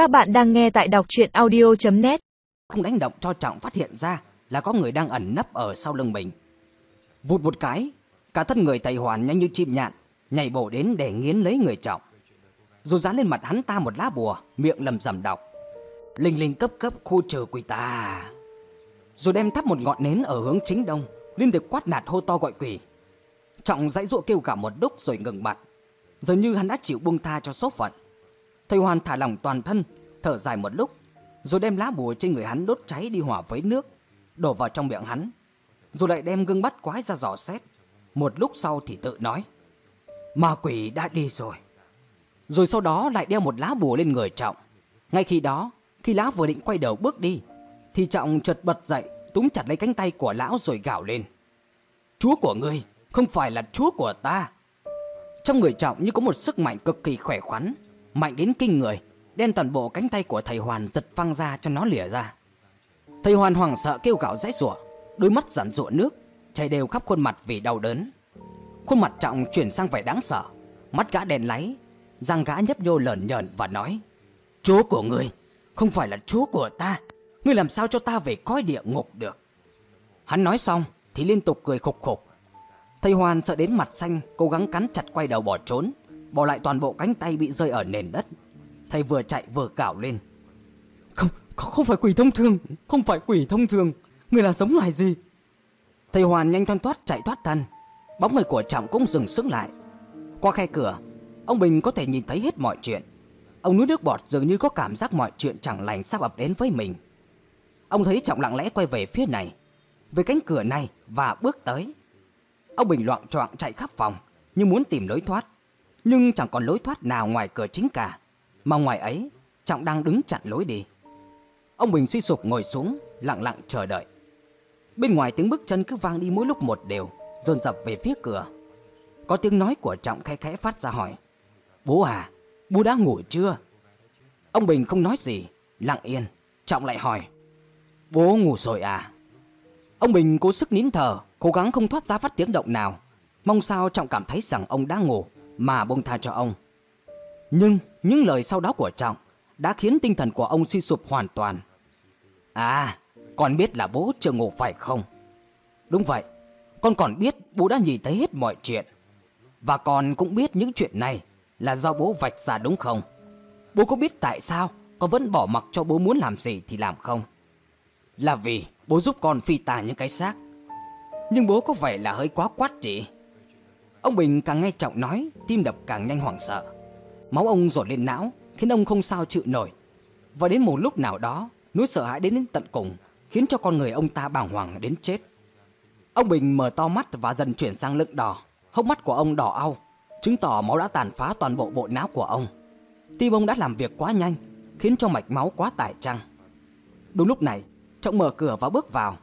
Các bạn đang nghe tại đọc chuyện audio.net Không đánh động cho Trọng phát hiện ra là có người đang ẩn nấp ở sau lưng mình. Vụt một cái, cả thân người Tây Hoàn nhanh như chim nhạn, nhảy bổ đến để nghiến lấy người Trọng. Rồi dán lên mặt hắn ta một lá bùa, miệng lầm rầm đọc. Linh linh cấp cấp khu trừ quỷ tà. Rồi đem thắp một ngọn nến ở hướng chính đông, liên tục quát nạt hô to gọi quỷ. Trọng dãy dụa kêu cả một đúc rồi ngừng mặt. Giờ như hắn đã chịu buông tha cho số phận. Thầy Hoàn thả lỏng toàn thân, thở dài một lúc, rồi đem lá bùa trên người hắn đốt cháy đi hòa với nước, đổ vào trong miệng hắn, rồi lại đem gương bắt quái ra dò xét. Một lúc sau thì tự nói, ma quỷ đã đi rồi. Rồi sau đó lại đeo một lá bùa lên người Trọng. Ngay khi đó, khi lá vừa định quay đầu bước đi, thì Trọng chợt bật dậy, túm chặt lấy cánh tay của lão rồi gào lên. Chúa của ngươi không phải là chúa của ta. Trong người Trọng như có một sức mạnh cực kỳ khỏe khoắn, mạnh đến kinh người, đem toàn bộ cánh tay của thầy Hoàn giật văng ra cho nó lìa ra. Thầy Hoàn hoảng sợ kêu gào rãy rủa, đôi mắt giản rụa nước, chảy đều khắp khuôn mặt vì đau đớn. Khuôn mặt Trọng chuyển sang vẻ đáng sợ, mắt gã đèn láy, răng gã nhấp nhô lởn nhởn và nói: "Chúa của ngươi không phải là chúa của ta, ngươi làm sao cho ta về coi địa ngục được?" Hắn nói xong thì liên tục cười khục khục. Thầy Hoàn sợ đến mặt xanh, cố gắng cắn chặt quay đầu bỏ trốn, bỏ lại toàn bộ cánh tay bị rơi ở nền đất. Thầy vừa chạy vừa cào lên. Không, không phải quỷ thông thường, không phải quỷ thông thường, người là sống loài gì? Thầy Hoàn nhanh thoăn thoát chạy thoát thân, bóng người của Trọng cũng dừng sững lại. Qua khe cửa, ông Bình có thể nhìn thấy hết mọi chuyện. Ông nuốt nước bọt dường như có cảm giác mọi chuyện chẳng lành sắp ập đến với mình. Ông thấy Trọng lặng lẽ quay về phía này, về cánh cửa này và bước tới. Ông Bình loạn choạng chạy khắp phòng, như muốn tìm lối thoát, nhưng chẳng còn lối thoát nào ngoài cửa chính cả, mà ngoài ấy, Trọng đang đứng chặn lối đi. Ông Bình suy sụp ngồi xuống, lặng lặng chờ đợi. Bên ngoài tiếng bước chân cứ vang đi mỗi lúc một đều, dồn dập về phía cửa. Có tiếng nói của Trọng khẽ khẽ phát ra hỏi: "Bố à, bố đã ngủ chưa?" Ông Bình không nói gì, lặng yên. Trọng lại hỏi: "Bố ngủ rồi à?" Ông Bình cố sức nín thở, cố gắng không thoát ra phát tiếng động nào, mong sao Trọng cảm thấy rằng ông đã ngủ mà buông tha cho ông. Nhưng những lời sau đó của Trọng đã khiến tinh thần của ông suy sụp hoàn toàn. À, con biết là bố chưa ngủ phải không? Đúng vậy, con còn biết bố đã nhìn thấy hết mọi chuyện. Và con cũng biết những chuyện này là do bố vạch ra đúng không? Bố có biết tại sao con vẫn bỏ mặc cho bố muốn làm gì thì làm không? Là vì bố giúp con phi tà những cái xác. Nhưng bố có vẻ là hơi quá quát chị. Ông Bình càng nghe Trọng nói, tim đập càng nhanh hoảng sợ. Máu ông dồn lên não, khiến ông không sao chịu nổi. Và đến một lúc nào đó, nỗi sợ hãi đến đến tận cùng, khiến cho con người ông ta bàng hoàng đến chết. Ông Bình mở to mắt và dần chuyển sang lựng đỏ, hốc mắt của ông đỏ au, chứng tỏ máu đã tàn phá toàn bộ bộ não của ông. Tim ông đã làm việc quá nhanh, khiến cho mạch máu quá tải trăng. Đúng lúc này, Trọng mở cửa và bước vào.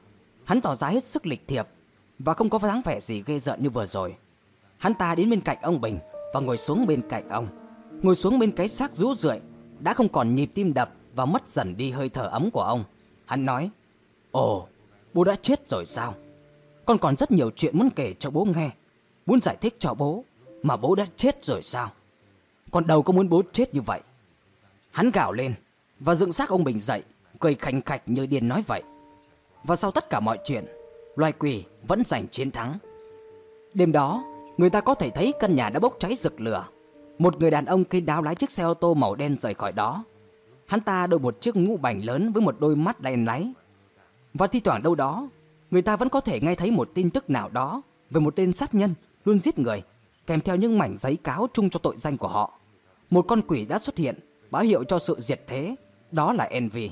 Hắn tỏ ra hết sức lịch thiệp và không có dáng vẻ gì ghê rợn như vừa rồi. Hắn ta đến bên cạnh ông Bình và ngồi xuống bên cạnh ông. Ngồi xuống bên cái xác rũ rượi, đã không còn nhịp tim đập và mất dần đi hơi thở ấm của ông. Hắn nói, Ồ, bố đã chết rồi sao? Con còn rất nhiều chuyện muốn kể cho bố nghe. Muốn giải thích cho bố, mà bố đã chết rồi sao? Con đâu có muốn bố chết như vậy. Hắn gào lên và dựng xác ông Bình dậy, cười khành khạch như điên nói vậy. Và sau tất cả mọi chuyện, loài quỷ vẫn giành chiến thắng. Đêm đó, người ta có thể thấy căn nhà đã bốc cháy rực lửa. Một người đàn ông cây đáo lái chiếc xe ô tô màu đen rời khỏi đó. Hắn ta đội một chiếc mũ bành lớn với một đôi mắt đen láy. Và thi thoảng đâu đó, người ta vẫn có thể nghe thấy một tin tức nào đó về một tên sát nhân luôn giết người, kèm theo những mảnh giấy cáo chung cho tội danh của họ. Một con quỷ đã xuất hiện, báo hiệu cho sự diệt thế, đó là Envy.